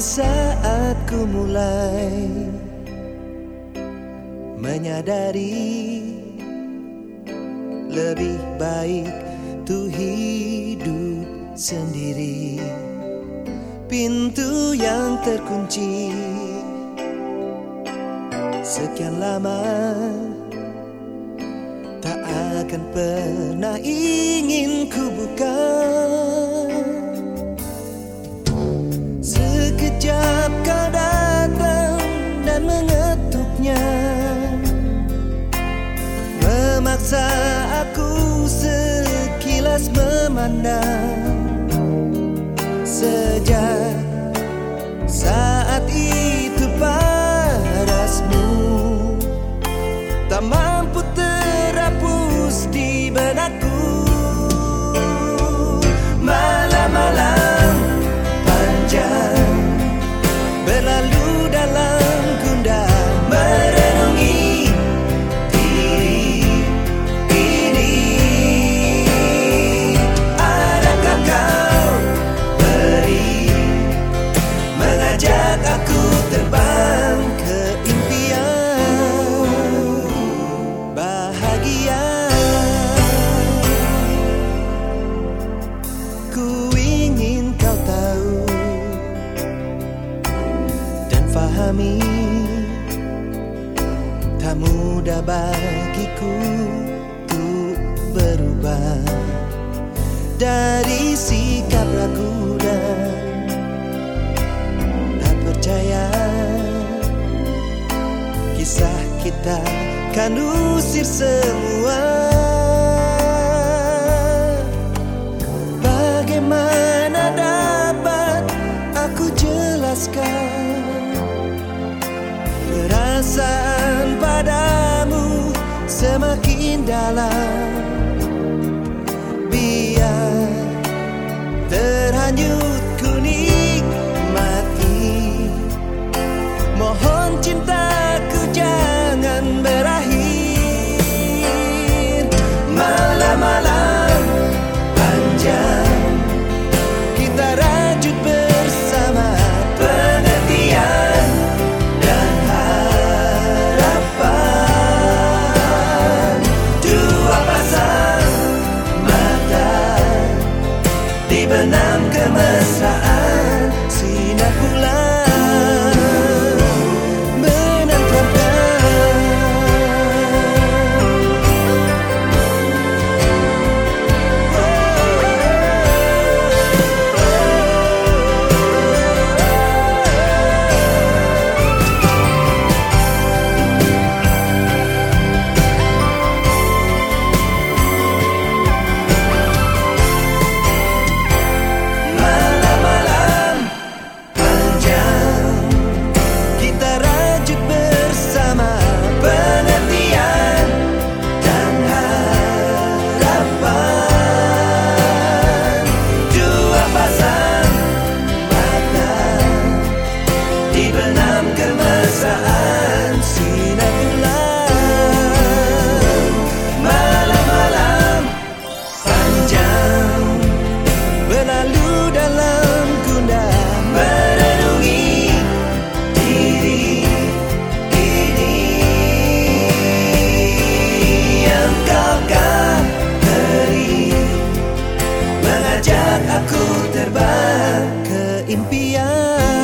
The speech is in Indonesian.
saat ku mulai menyadari lebih baik tuh hidup sendiri. Pintu yang terkunci. Sekian lama tak akan pernah ingin ku buka dan fahami tak mudah bagiku untuk berubah. Dari sikap ragu dan tak percaya. Kisah kita kan usir semua la la benam kemesan Biar aku terbang ke impian.